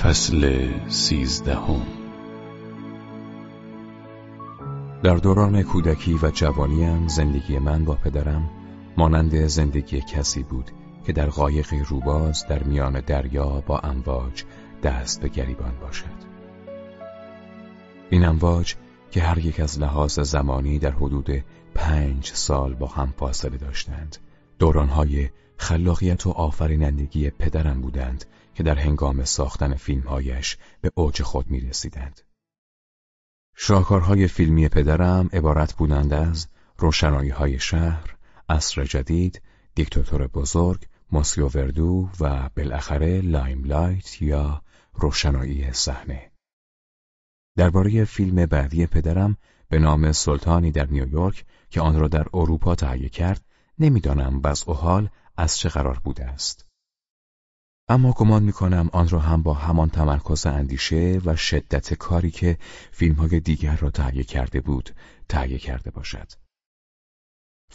فصل سیزدهم. در دوران کودکی و جوانیم زندگی من با پدرم مانند زندگی کسی بود که در قایق روباز در میان دریا با امواج دست به گریبان باشد. این امواج که هر یک از لحاظ زمانی در حدود پنج سال با هم فاصله داشتند دورانهای خلاقیت و آفرینندگی پدرم بودند که در هنگام ساختن فیلمهایش به اوج خود می رسیدند. شاهکارهای فیلمی پدرم عبارت بودند از روشنایی های شهر، عصر جدید، دیکتاتور بزرگ، مسیو وردو و بالاخره Limelight یا روشنایی صحنه. درباره فیلم بعدی پدرم به نام سلطانی در نیویورک که آن را در اروپا تهیه کرد نمی‌دانم وضع و حال از چه قرار بوده است. اما گمان می‌کنم آن را هم با همان تمرکز اندیشه و شدت کاری که فیلمهای دیگر را تهیه کرده بود تهیه کرده باشد.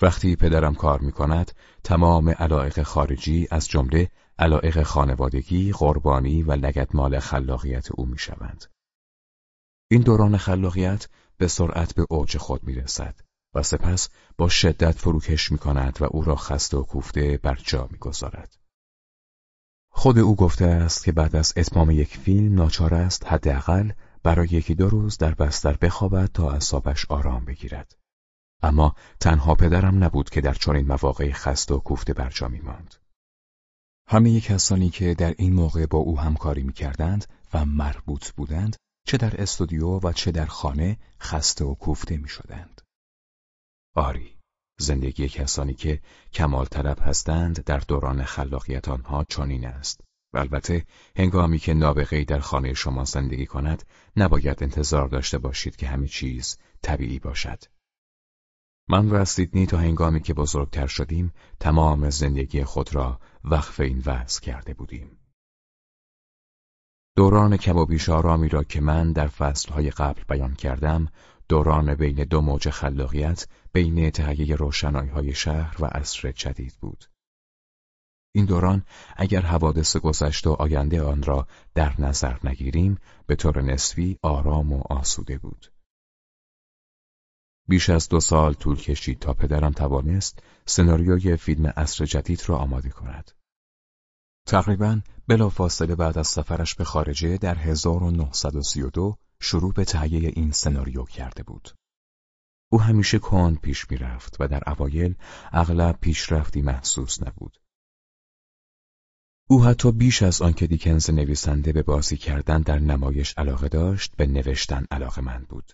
وقتی پدرم کار می‌کند تمام علایق خارجی از جمله علایق خانوادگی، قربانی و لگتمال خلاقیت او می‌شوند. این دوران خلاقیت به سرعت به اوج خود می‌رسد و سپس با شدت فروکش می‌کند و او را خسته و کوفته بر جا می‌گذارد. خود او گفته است که بعد از اتمام یک فیلم ناچار است حداقل برای یکی دو روز در بستر بخوابد تا اعصابش آرام بگیرد. اما تنها پدرم نبود که در چنین مواقع خسته و کوفته بر جا ماند. همه کسانی که در این موقع با او همکاری می‌کردند و مربوط بودند چه در استودیو و چه در خانه خسته و کوفته می شدند. آری، زندگی کسانی که کمال طلب هستند در دوران خلاقیت آنها چنین است. و البته هنگامی که نابغه‌ای در خانه شما زندگی کند نباید انتظار داشته باشید که همه چیز طبیعی باشد. من و سیدنی تا هنگامی که بزرگتر شدیم تمام زندگی خود را وقف این وضع کرده بودیم. دوران کم و آرامی را که من در فصلهای قبل بیان کردم دوران بین دو موج خلاقیت بین تهیه روشنایی های شهر و عصر جدید بود. این دوران اگر حوادث گذشته و آینده آن را در نظر نگیریم به طور نسبی آرام و آسوده بود. بیش از دو سال طول کشید تا پدرم توانست سناریوی فیلم عصر جدید را آماده کند. تقریبا بلافاصله بعد از سفرش به خارجه در 1932 شروع به تهیه این سناریو کرده بود. او همیشه کند پیش می‌رفت و در اوایل اغلب پیشرفتی محسوس نبود. او حتی بیش از آنکه دیکنز نویسنده به بازی کردن در نمایش علاقه داشت به نوشتن علاقه من بود.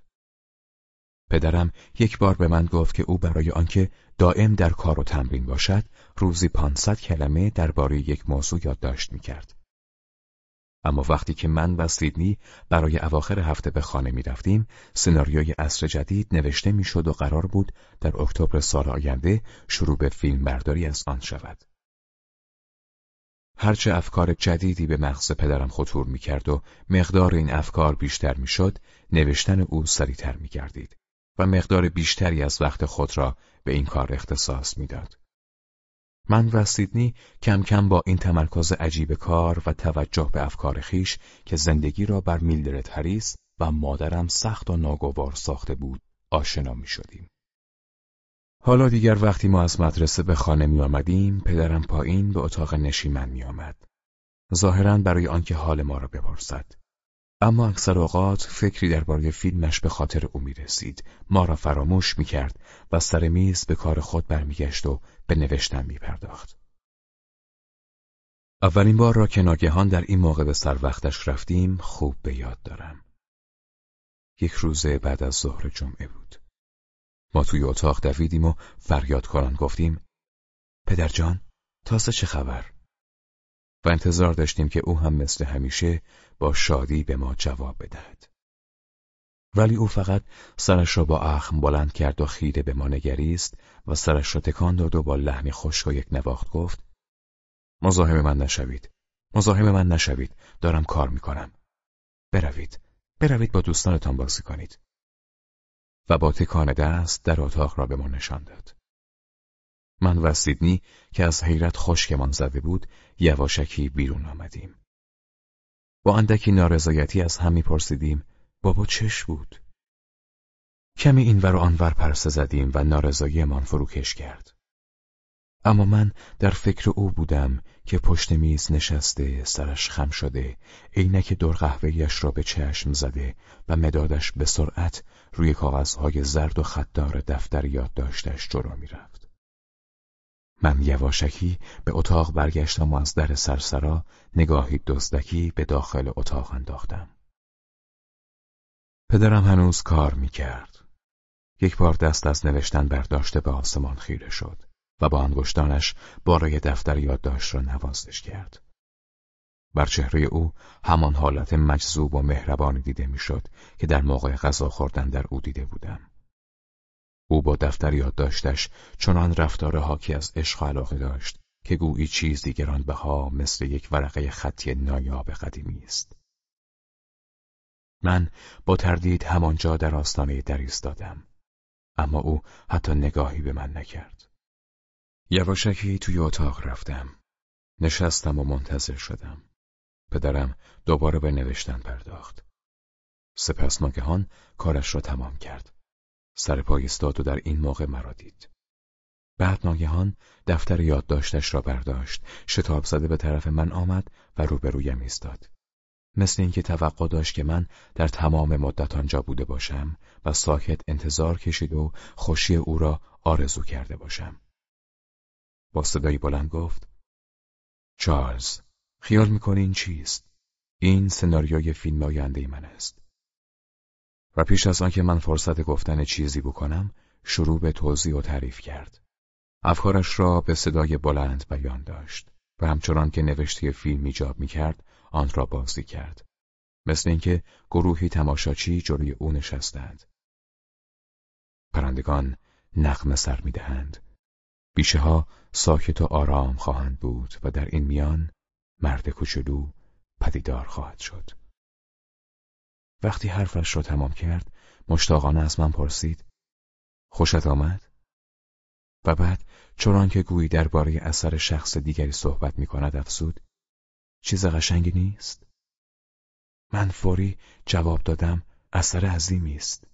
پدرم یک بار به من گفت که او برای آنکه دائم در کار و تمرین باشد روزی 500 کلمه درباره یک موضوع یادداشت می‌کرد. اما وقتی که من و سیدنی برای اواخر هفته به خانه می رفتیم، سناریوی عصر جدید نوشته می‌شد و قرار بود در اکتبر سال آینده شروع به فیلم برداری از آن شود. هرچه افکار جدیدی به مغز پدرم خطور می کرد و مقدار این افکار بیشتر می شد، نوشتن او سریعتر می گردید و مقدار بیشتری از وقت خود را به این کار اختصاص می‌داد. من و سیدنی کم کم با این تمرکز عجیب کار و توجه به افکار خیش که زندگی را بر میلدرد هریس و مادرم سخت و ناگوار ساخته بود آشنا می شدیم. حالا دیگر وقتی ما از مدرسه به خانه می آمدیم پدرم پایین به اتاق نشیمن می آمد. ظاهرا برای آنکه حال ما را بپرسد. اما اکثر اوقات فکری درباره فیلمش به خاطر او می رسید. ما را فراموش می کرد و سر میز به کار خود برمیگشت و به نوشتن می پرداخت. اولین بار را که ناگهان در این موقع به سر وقتش رفتیم خوب به یاد دارم. یک روزه بعد از ظهر جمعه بود. ما توی اتاق دویدیم و فریاد کنان گفتیم پدرجان تازه چه خبر؟ و انتظار داشتیم که او هم مثل همیشه با شادی به ما جواب بدهد. ولی او فقط سرش را با اخم بلند کرد و خیره به ما نگریست و سرش را تکان داد و با لحنی خشک و یک نواخت گفت مزاحم من نشوید. مزاحم من نشوید. دارم کار می‌کنم. بروید. بروید با دوستانتان بازی کنید. و با تکان دست در اتاق را به ما نشان داد. من و سیدنی که از حیرت خشکمان زده بود یواشکی بیرون آمدیم. با اندکی نارضایتی از هم میپرسیدیم بابا چش بود؟ کمی اینور و آنور پرسه زدیم و نارضاییمان فروکش کرد. اما من در فکر او بودم که پشت میز نشسته سرش خم شده عینک دور قهوهیش را به چشم زده و مدادش به سرعت روی کاغذهای زرد و خطدار دفتر یادداشتش جلو می‌رفت. من یواشکی به اتاق برگشتم و از در سرسرا نگاهی دزدکی به داخل اتاق انداختم پدرم هنوز کار می‌کرد یک بار دست از نوشتن برداشته به آسمان خیره شد و با انگشتانش بارای دفتر یادداشت را نوازش کرد. بر چهره او همان حالت مجذوب و مهربانی دیده می‌شد که در موقع غذا خوردن در او دیده بودم. او با دفتر یادداشتش چنان رفتار حاکی از عشق و علاقه داشت که گویی چیزی گرانبها مثل یک ورقه خطی نایاب قدیمی است. من با تردید همانجا در آستانه در ایستادم. اما او حتی نگاهی به من نکرد. یواشکی توی اتاق رفتم. نشستم و منتظر شدم. پدرم دوباره به نوشتن پرداخت. سپس ناگهان کارش را تمام کرد. سر پای ایستاد و در این موقع مرا دید. بعد ناگهان دفتر یادداشتش را برداشت، شتاب زده به طرف من آمد و روبرویم ایستاد. مثل اینکه توقع داشت که من در تمام مدت آنجا بوده باشم و ساکت انتظار کشید و خوشی او را آرزو کرده باشم. با صدایی بلند گفت چارلز خیال می‌کنی این چیست؟ این سناریوی فیلم آینده من است. و پیش از آنکه من فرصت گفتن چیزی بکنم شروع به توضیح و تعریف کرد. افکارش را به صدای بلند بیان داشت و همچنان که نوشته فیلم ایجاب می‌کرد آن را بازی کرد. مثل اینکه گروهی تماشاچی جلوی او نشستند. پرندگان نقم سر می‌دهند. بیشه ها ساکت و آرام خواهند بود و در این میان مرد کوچولو پدیدار خواهد شد. وقتی حرفش را تمام کرد مشتاقانه از من پرسید خوشت آمد؟ و بعد چران که گویی درباره اثر شخص دیگری صحبت می کند افسود چیز قشنگی نیست؟ من فوری جواب دادم اثر عظیمی است.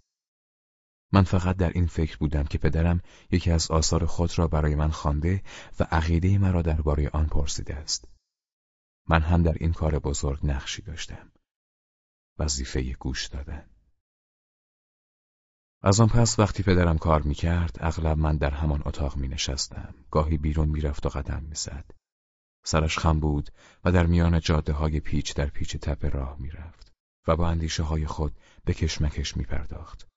من فقط در این فکر بودم که پدرم یکی از آثار خود را برای من خوانده و عقیده مرا درباره آن پرسیده است. من هم در این کار بزرگ نقشی داشتم. وظیفه گوش دادن. از آن پس وقتی پدرم کار می کرد اغلب من در همان اتاق می نشستم. گاهی بیرون می رفت و قدم می زد. سرش خم بود و در میان جاده های پیچ در پیچ تپه راه می رفت و با اندیشه های خود به کشمکش می پرداخت.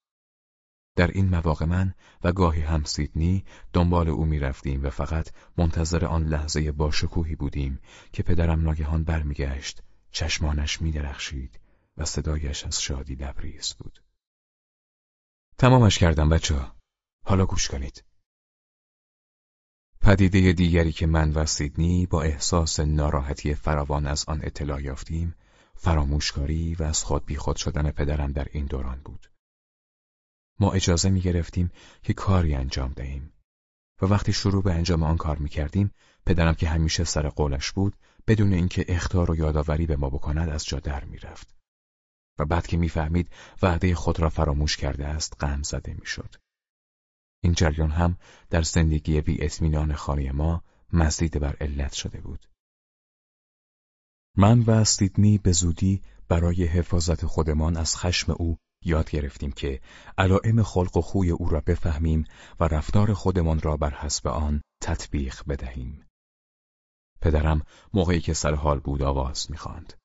در این مواقع من و گاهی هم سیدنی دنبال او می رفتیم و فقط منتظر آن لحظه باشکوهی بودیم که پدرم ناگهان برمیگشت چشمانش می درخشید و صدایش از شادی لبریز بود. تمامش کردم بچه حالا گوش کنید. پدیده دیگری که من و سیدنی با احساس ناراحتی فراوان از آن اطلاع یافتیم فراموشکاری و از خود بیخود شدن پدرم در این دوران بود. ما اجازه می گرفتیم که کاری انجام دهیم و وقتی شروع به انجام آن کار می کردیم پدرم که همیشه سر قولش بود بدون اینکه اختار و یادآوری به ما بکند از جا در می رفت. و بعد که می‌فهمید وعده خود را فراموش کرده است غم زده می‌شد. این جریان هم در زندگی بی اطمینان خانه ما مزید بر علت شده بود. من و سیدنی به زودی برای حفاظت خودمان از خشم او یاد گرفتیم که علائم خلق و خوی او را بفهمیم و رفتار خودمان را بر حسب آن تطبیق بدهیم. پدرم موقعی که سر حال بود آواز می‌خواند.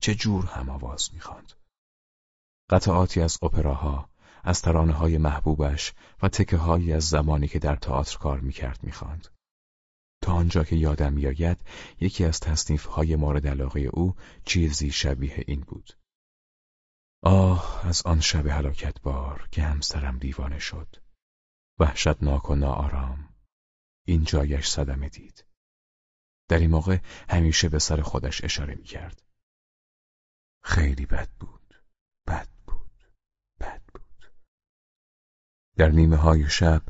چه جور هم آواز می‌خواند. قطعاتی از اپراها، از ترانه های محبوبش و تکه هایی از زمانی که در تئاتر کار می‌کرد می‌خواند. تا آنجا که یادم میآید یکی از تصنیف های مورد علاقه او چیزی شبیه این بود. آه از آن شب حلاکت بار که همسرم دیوانه شد. وحشتناک و ناآرام. این جایش صدمه دید. در این موقع همیشه به سر خودش اشاره می کرد. خیلی بد بود. بد بود. بد بود. در نیمه های شب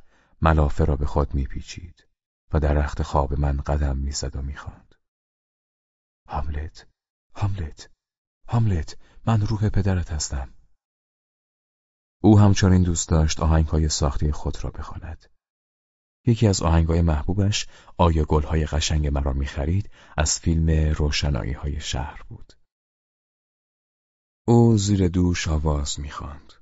ملافه را به خود میپیچید و در رخت خواب من قدم می‌زد و می‌خواند. هاملت، هاملت، هاملت من روح پدرت هستم او همچنین دوست داشت آهنگهای ساختی خود را بخواند. یکی از آهنگهای محبوبش آیا گلهای قشنگ مرا می‌خرید از فیلم روشنایی های شهر بود. او زیر دوش آواز می‌خواند.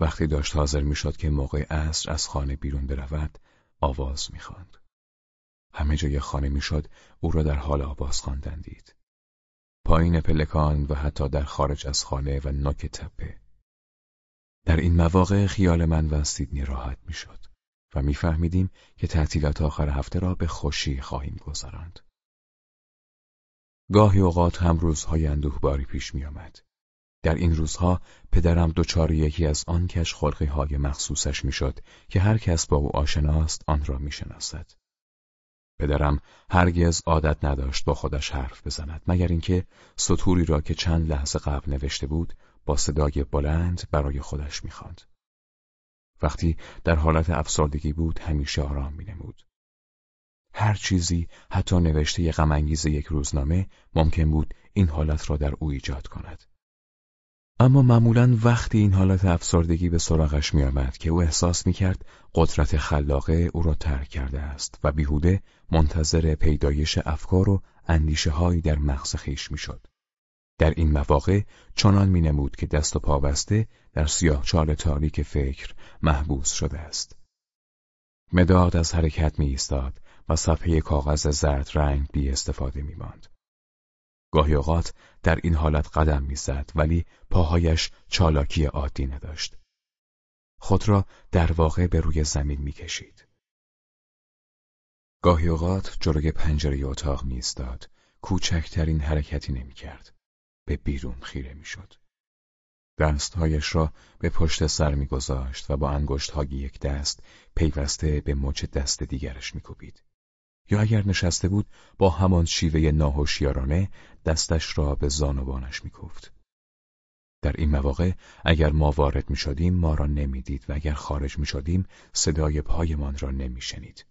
وقتی داشت حاضر می‌شد که موقع عصر از خانه بیرون برود آواز می‌خواند. همه جای خانه می‌شد او را در حال آواز خواندن دید. پایین پلکان و حتی در خارج از خانه و نوک تپه. در این مواقع خیال من و سیدنی راحت می‌شد و میفهمیدیم که تعطیلات آخر هفته را به خوشی خواهیم گذراند. گاهی اوقات هم روزهای اندوهباری پیش میآمد. در این روزها پدرم دچار یکی از آن کش خلقی های مخصوصش می‌شد که هر کس با او آشناست آن را می‌شناسد. پدرم هرگز عادت نداشت با خودش حرف بزند مگر اینکه سطوری را که چند لحظه قبل نوشته بود با صدای بلند برای خودش می‌خواند. وقتی در حالت افسردگی بود همیشه آرام مینمود. هر چیزی حتی نوشته غمانگیز یک روزنامه ممکن بود این حالت را در او ایجاد کند. اما معمولا وقتی این حالت افسردگی به سراغش میآمد که او احساس می‌کرد قدرت خلاقه او را ترک کرده است و بیهوده منتظر پیدایش افکار و اندیشه هایی در مغز خیش می‌شد. در این مواقع چنان مینمود که دست و پا بسته در سیاه چال تاریک فکر محبوس شده است. مداد از حرکت می ایستاد و صفحه کاغذ زرد رنگ بی استفاده می ماند. گاهی اوقات در این حالت قدم می‌زد ولی پاهایش چالاکی عادی نداشت. خود را در واقع به روی زمین می‌کشید. گاهی اوقات جلوی پنجره اتاق میایستاد، کوچکترین حرکتی نمی‌کرد. به بیرون خیره می‌شد. دستهایش را به پشت سر میگذاشت و با انگشتهای یک دست پیوسته به مچ دست دیگرش میکوبید. یا اگر نشسته بود با همان شیوه ناهوشیارانه دستش را به زانوانش میکوفت. در این مواقع اگر ما وارد می شدیم ما را نمی‌دید و اگر خارج می شدیم صدای پایمان را نمی شنید.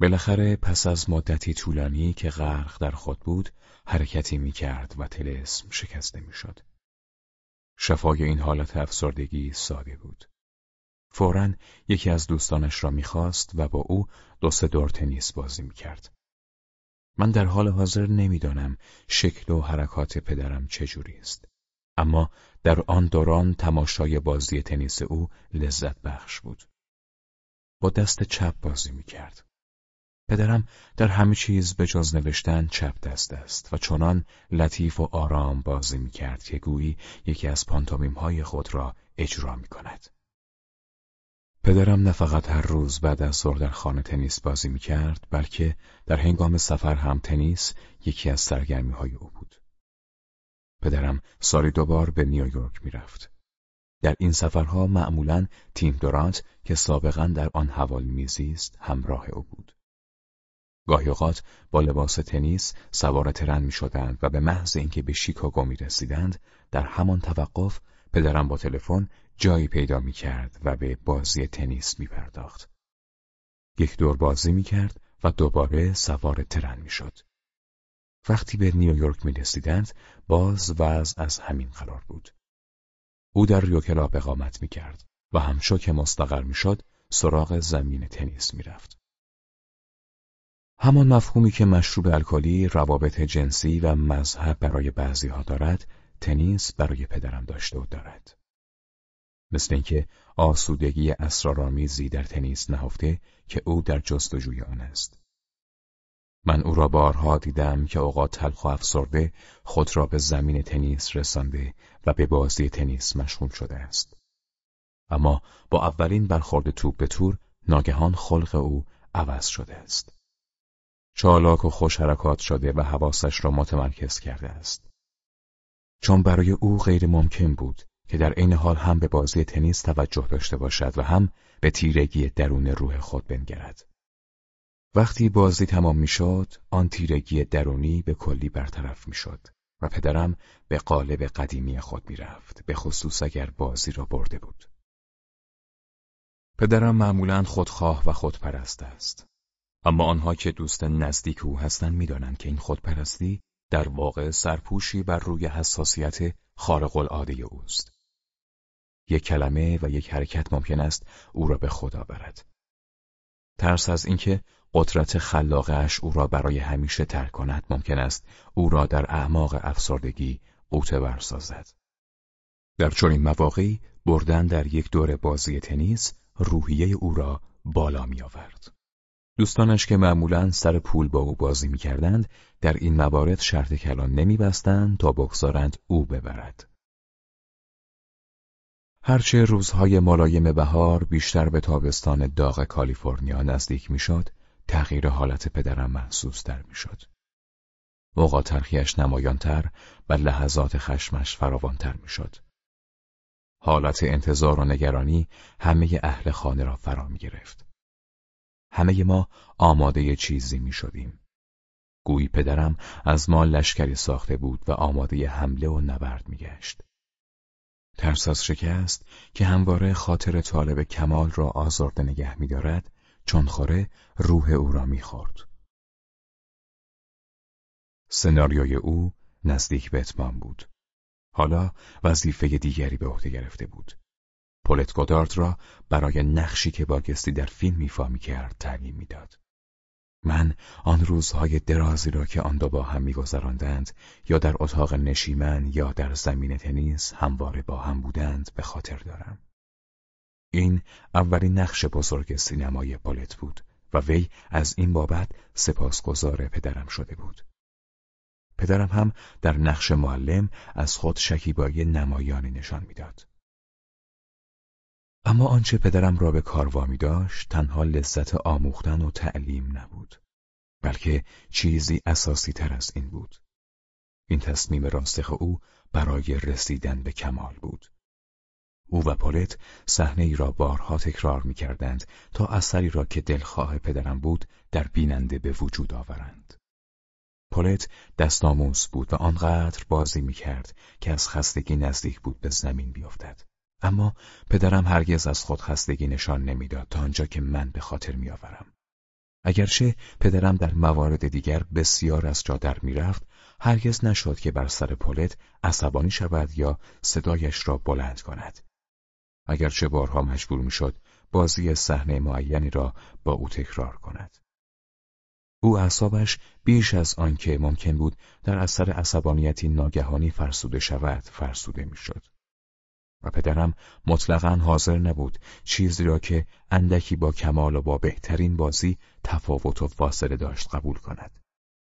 بالاخره پس از مدتی طولانی که غرق در خود بود حرکتی می کرد و تلسم شکسته می شد. شفای این حالت افسردگی ساده بود. فورا یکی از دوستانش را می‌خواست و با او دو سه دور تنیس بازی می‌کرد. من در حال حاضر نمی‌دانم شکل و حرکات پدرم چجوری است. اما در آن دوران تماشای بازی تنیس او لذت بخش بود. با دست چپ بازی می‌کرد. پدرم در همه چیز به جز نوشتن چپ دست است و چنان لطیف و آرام بازی می‌کرد که گویی یکی از پانتومیم های خود را اجرا می کند. پدرم نه فقط هر روز بعد از ظهر در خانه تنیس بازی می کرد بلکه در هنگام سفر هم تنیس یکی از سرگرمی های او بود. پدرم سالی دوبار به نیویورک می رفت. در این سفرها معمولا تیم دورانت که سابقا در آن حوال میزیست همراه او بود. گاهی اوقات با لباس تنیس سوار ترن می شدند و به محض اینکه به شیکاگو می رسیدند در همان توقف پدرم با تلفن جایی پیدا می کرد و به بازی تنیس می پرداخت. یک دور بازی می کرد و دوباره سوار ترن می شد. وقتی به نیویورک می رسیدند باز وضع از همین قرار بود. او در ریوکلا اقامت می کرد و همشو که مستقر می شد سراغ زمین تنیس می رفت. همان مفهومی که مشروب الکلی روابط جنسی و مذهب برای بعضی ها دارد تنیس برای پدرم داشته و دارد. مثل اینکه آسودگی اسرارآمیزی در تنیس نهفته که او در جستجوی آن است. من او را بارها دیدم که اوقات تلخ و افسرده خود را به زمین تنیس رسانده و به بازی تنیس مشغول شده است. اما با اولین برخورد توپ به تور ناگهان خلق او عوض شده است. چالاک و خوش حرکات شده و حواسش را متمرکز کرده است. چون برای او غیر ممکن بود که در عین حال هم به بازی تنیس توجه داشته باشد و هم به تیرگی درون روح خود بنگرد. وقتی بازی تمام می‌شد، آن تیرگی درونی به کلی برطرف می‌شد و پدرم به قالب قدیمی خود می‌رفت، به خصوص اگر بازی را برده بود. پدرم معمولا خودخواه و خودپرست است. اما آنها که دوست نزدیک او هستند می‌دانند که این خودپرستی در واقع سرپوشی بر روی حساسیت خارق العاده اوست. یک کلمه و یک حرکت ممکن است او را به خدا برد. ترس از اینکه قدرت خلاقش او را برای همیشه ترک کند ممکن است او را در اعماق افسردگی قوطه برسازد. در چنین مواقعی بردن در یک دور بازی تنیس روحیه او را بالا می آورد. دوستانش که معمولا سر پول با او بازی می کردند در این موارد شرط کلان نمی بستند تا بگذارند او ببرد. هرچه روزهای ملایم بهار بیشتر به تابستان داغ کالیفرنیا نزدیک می‌شد، تغییر حالت پدرم محسوس در می‌شد. اوقات ترخیش نمایانتر و لحظات خشمش فراوانتر می‌شد. حالت انتظار و نگرانی همه اهل خانه را فرا می گرفت. همه ما آماده چیزی می شدیم. گویی پدرم از ما لشکری ساخته بود و آماده حمله و نبرد می گشت. ترس از شکست که همواره خاطر طالب کمال را آزرده نگه می دارد چون خوره روح او را می خورد. سناریوی او نزدیک به اتمام بود. حالا وظیفه دیگری به عهده گرفته بود. پولت گودارد را برای نقشی که باگستی در فیلم ایفا کرد تعیین می‌داد. من آن روزهای درازی را که آن دو با هم میگذراندند یا در اتاق نشیمن یا در زمین تنیس همواره با هم بودند به خاطر دارم. این اولین نقش بزرگ سینمای پولت بود و وی از این بابت سپاسگزار پدرم شده بود. پدرم هم در نقش معلم از خود شکیبایی نمایانی نشان می‌داد. اما آنچه پدرم را به کار وامی داشت تنها لذت آموختن و تعلیم نبود بلکه چیزی اساسی تر از این بود این تصمیم راستخ او برای رسیدن به کمال بود او و پولت صحنه ای را بارها تکرار می کردند تا اثری را که دلخواه پدرم بود در بیننده به وجود آورند. پولت دستاموز بود و آنقدر بازی می کرد که از خستگی نزدیک بود به زمین بیفتد. اما پدرم هرگز از خود خستگی نشان نمی‌داد تا آنجا که من به خاطر میآورم. اگرچه پدرم در موارد دیگر بسیار از جا در می‌رفت هرگز نشد که بر سر پولت عصبانی شود یا صدایش را بلند کند. اگرچه بارها مجبور می‌شد بازی صحنه معینی را با او تکرار کند. او اعصابش بیش از آنکه ممکن بود در اثر عصبانیتی ناگهانی فرسوده شود فرسوده می‌شد. و پدرم مطلقا حاضر نبود چیزی را که اندکی با کمال و با بهترین بازی تفاوت و فاصله داشت قبول کند.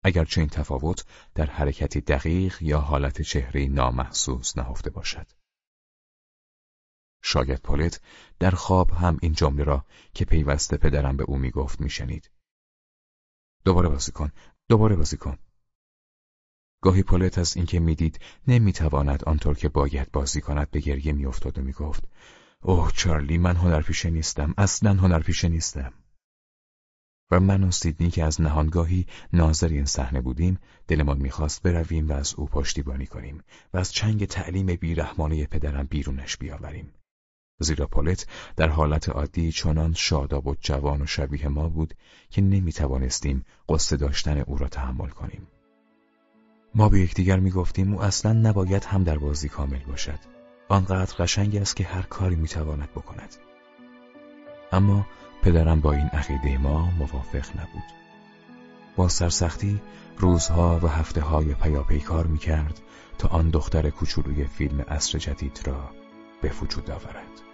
اگرچه این تفاوت در حرکتی دقیق یا حالت چهره نامحسوس نهفته باشد. شاید پولت در خواب هم این جمله را که پیوسته پدرم به او می‌گفت میشنید. دوباره بازی کن، دوباره بازی کن. گاهی پولت از اینکه می‌دید نمی‌تواند آنطور که باید بازی کند به گریه میافتاد و می‌گفت اوه چارلی من هنرپیشه نیستم اصلا هنرپیشه نیستم. و من و سیدنی که از نهانگاهی ناظر این صحنه بودیم دلمان می‌خواست برویم و از او پشتیبانی کنیم و از چنگ تعلیم بیرحمانه پدرم بیرونش بیاوریم. زیرا پولت در حالت عادی چنان شاداب و جوان و شبیه ما بود که نمی‌توانستیم قصه داشتن او را تحمل کنیم. ما به یکدیگر می‌گفتیم او اصلا نباید هم در بازی کامل باشد. آنقدر قشنگ است که هر کاری می‌تواند بکند. اما پدرم با این عقیده ما موافق نبود. با سرسختی روزها و هفته های پیاپی کار می‌کرد تا آن دختر کوچولوی فیلم اصر جدید را به وجود آورد.